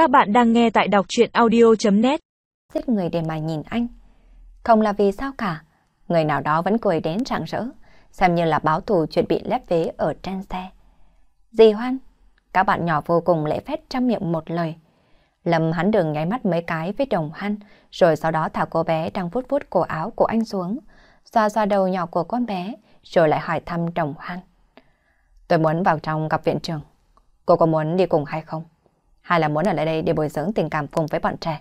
Các bạn đang nghe tại đọc chuyện audio.net Giết người để mà nhìn anh. Không là vì sao cả. Người nào đó vẫn cười đến rạng rỡ, xem như là báo thù chuyện bị lép vế ở trên xe. Dì Hoan, các bạn nhỏ vô cùng lễ phép trăm miệng một lời. Lâm hắn đường nháy mắt mấy cái với đồng hoan, rồi sau đó thả cô bé đang vuốt vuốt cổ áo của anh xuống, xoa xoa đầu nhỏ của con bé, rồi lại hỏi thăm đồng hoan. Tôi muốn vào trong gặp viện trưởng. Cô có muốn đi cùng hay không? Hay là muốn ở lại đây để bồi dưỡng tình cảm cùng với bọn trẻ?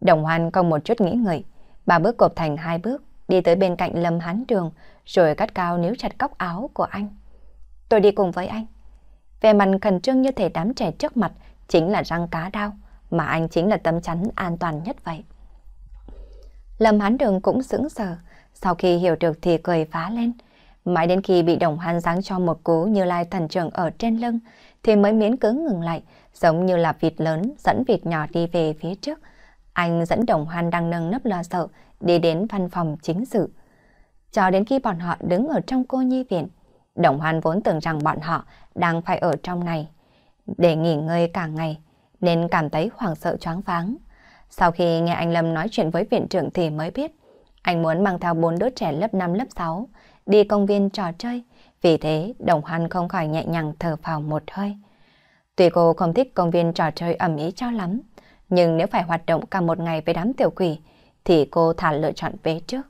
Đồng hoan không một chút nghĩ ngợi, ba bước cộp thành hai bước, đi tới bên cạnh Lâm Hán Đường, rồi cắt cao níu chặt cóc áo của anh. Tôi đi cùng với anh. Về mặt khẩn trương như thể đám trẻ trước mặt chính là răng cá đau, mà anh chính là tấm chắn an toàn nhất vậy. Lâm Hán Đường cũng sững sờ, sau khi hiểu được thì cười phá lên. Mãi đến khi bị đồng hoan giáng cho một cú như lai thần trưởng ở trên lưng, thì mới miễn cưỡng ngừng lại, giống như là vịt lớn dẫn vịt nhỏ đi về phía trước. Anh dẫn đồng hoan đang nâng nấp lo sợ, đi đến văn phòng chính sự. Cho đến khi bọn họ đứng ở trong cô nhi viện, đồng hoan vốn tưởng rằng bọn họ đang phải ở trong này, để nghỉ ngơi cả ngày, nên cảm thấy hoảng sợ choáng váng. Sau khi nghe anh Lâm nói chuyện với viện trưởng thì mới biết, anh muốn mang theo bốn đứa trẻ lớp 5 lớp 6 đi công viên trò chơi, vì thế đồng hoan không khỏi nhẹ nhàng thở phào một hơi. Tuy cô không thích công viên trò chơi ẩm ý cho lắm, nhưng nếu phải hoạt động cả một ngày với đám tiểu quỷ, thì cô thả lựa chọn về trước.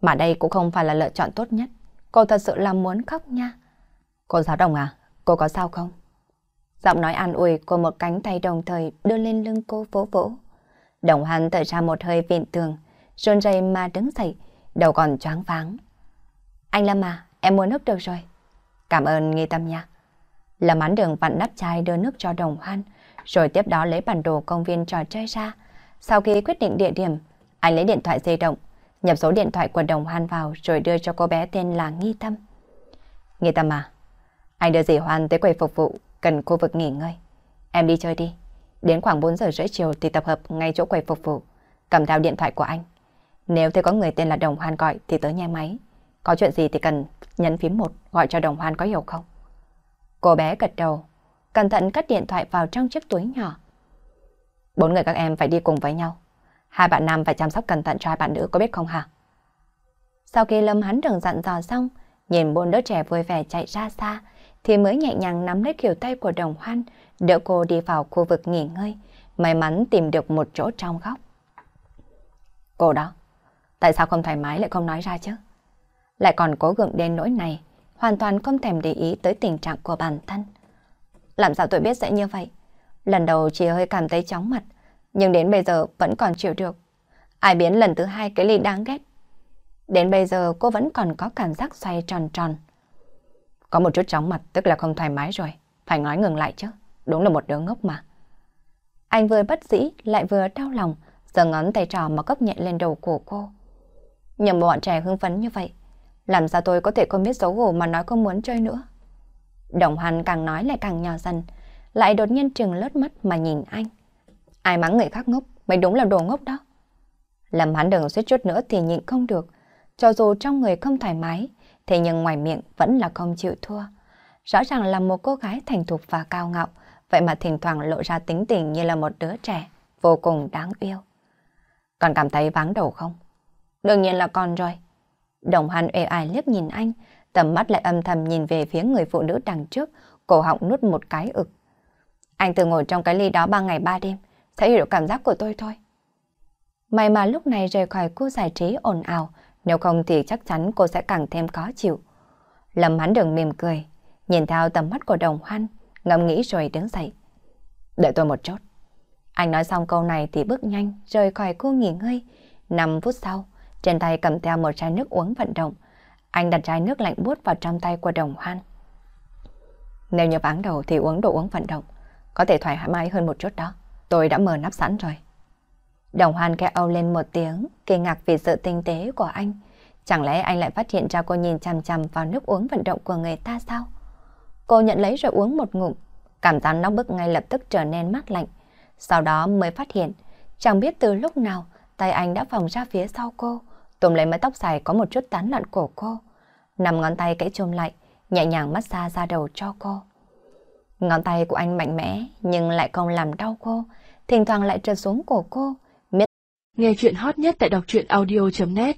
Mà đây cũng không phải là lựa chọn tốt nhất. Cô thật sự là muốn khóc nha. Cô giáo đồng à, cô có sao không? Giọng nói an ủi của một cánh tay đồng thời đưa lên lưng cô vỗ vỗ. Đồng hoan thở ra một hơi viện tường, run rẩy mà đứng dậy, đầu còn choáng váng. Anh Lâm à, em mua nước được rồi. Cảm ơn nghi tâm nha. Lâm án đường vặn nắp chai đưa nước cho đồng hoan, rồi tiếp đó lấy bản đồ công viên trò chơi ra. Sau khi quyết định địa điểm, anh lấy điện thoại di động, nhập số điện thoại của đồng hoan vào rồi đưa cho cô bé tên là Nghi Tâm. Nghi Tâm à, anh đưa dì Hoan tới quầy phục vụ, cần khu vực nghỉ ngơi. Em đi chơi đi. Đến khoảng 4 giờ rưỡi chiều thì tập hợp ngay chỗ quầy phục vụ, cầm theo điện thoại của anh. Nếu thấy có người tên là Đồng Hoan gọi thì tới nghe máy. Có chuyện gì thì cần nhấn phím 1 gọi cho Đồng Hoan có hiểu không? Cô bé gật đầu, cẩn thận cất điện thoại vào trong chiếc túi nhỏ. Bốn người các em phải đi cùng với nhau. Hai bạn nam phải chăm sóc cẩn thận cho hai bạn nữ có biết không hả? Sau khi Lâm hắn đường dặn dò xong, nhìn bốn đứa trẻ vui vẻ chạy ra xa, thì mới nhẹ nhàng nắm lấy kiểu tay của đồng hoan, đỡ cô đi vào khu vực nghỉ ngơi, may mắn tìm được một chỗ trong góc. Cô đó, tại sao không thoải mái lại không nói ra chứ? Lại còn cố gượng đến nỗi này, hoàn toàn không thèm để ý tới tình trạng của bản thân. Làm sao tôi biết sẽ như vậy? Lần đầu chỉ hơi cảm thấy chóng mặt, nhưng đến bây giờ vẫn còn chịu được. Ai biến lần thứ hai cái ly đáng ghét. Đến bây giờ cô vẫn còn có cảm giác xoay tròn tròn. Có một chút chóng mặt tức là không thoải mái rồi. Phải nói ngừng lại chứ. Đúng là một đứa ngốc mà. Anh vừa bất dĩ lại vừa đau lòng, giờ ngón tay trò mà cốc nhẹ lên đầu của cô. Nhưng bọn trẻ hưng phấn như vậy, làm sao tôi có thể không biết xấu hổ mà nói không muốn chơi nữa. Đồng Hoan càng nói lại càng nhỏ dần, lại đột nhiên trừng lướt mắt mà nhìn anh. Ai mắng người khác ngốc, mới đúng là đồ ngốc đó. Lâm hắn đừng suýt chút nữa thì nhịn không được, cho dù trong người không thoải mái, thế nhưng ngoài miệng vẫn là không chịu thua. Rõ ràng là một cô gái thành thục và cao ngạo, vậy mà thỉnh thoảng lộ ra tính tình như là một đứa trẻ, vô cùng đáng yêu. Còn cảm thấy vắng đầu không? Đương nhiên là còn rồi. Đồng Hành ê ai liếc nhìn anh, tầm mắt lại âm thầm nhìn về phía người phụ nữ đằng trước, cổ họng nuốt một cái ực. Anh từng ngồi trong cái ly đó ba ngày ba đêm, sẽ hiểu cảm giác của tôi thôi. May mà lúc này rời khỏi khu giải trí ồn ào, nếu không thì chắc chắn cô sẽ càng thêm khó chịu. Lâm hắn đường mỉm cười, nhìn theo tầm mắt của đồng hoan, ngẫm nghĩ rồi đứng dậy. Đợi tôi một chút. Anh nói xong câu này thì bước nhanh, rời khỏi khu nghỉ ngơi. 5 phút sau, trên tay cầm theo một chai nước uống vận động. Anh đặt chai nước lạnh buốt vào trong tay của đồng hoan. Nếu như váng đầu thì uống đồ uống vận động, có thể thoải mái hơn một chút đó. Tôi đã mở nắp sẵn rồi. Đồng hoan kêu âu lên một tiếng, kinh ngạc vì sự tinh tế của anh. Chẳng lẽ anh lại phát hiện ra cô nhìn chằm chằm vào nước uống vận động của người ta sao? Cô nhận lấy rồi uống một ngụm, cảm giác nóng bức ngay lập tức trở nên mát lạnh. Sau đó mới phát hiện, chẳng biết từ lúc nào tay anh đã vòng ra phía sau cô, tùm lấy mái tóc dài có một chút tán loạn cổ cô. Nằm ngón tay kẽ chôm lại, nhẹ nhàng massage ra đầu cho cô. Ngón tay của anh mạnh mẽ nhưng lại không làm đau cô, thỉnh thoảng lại trượt xuống cổ cô. Nghe chuyện hot nhất tại đọc truyện audio.net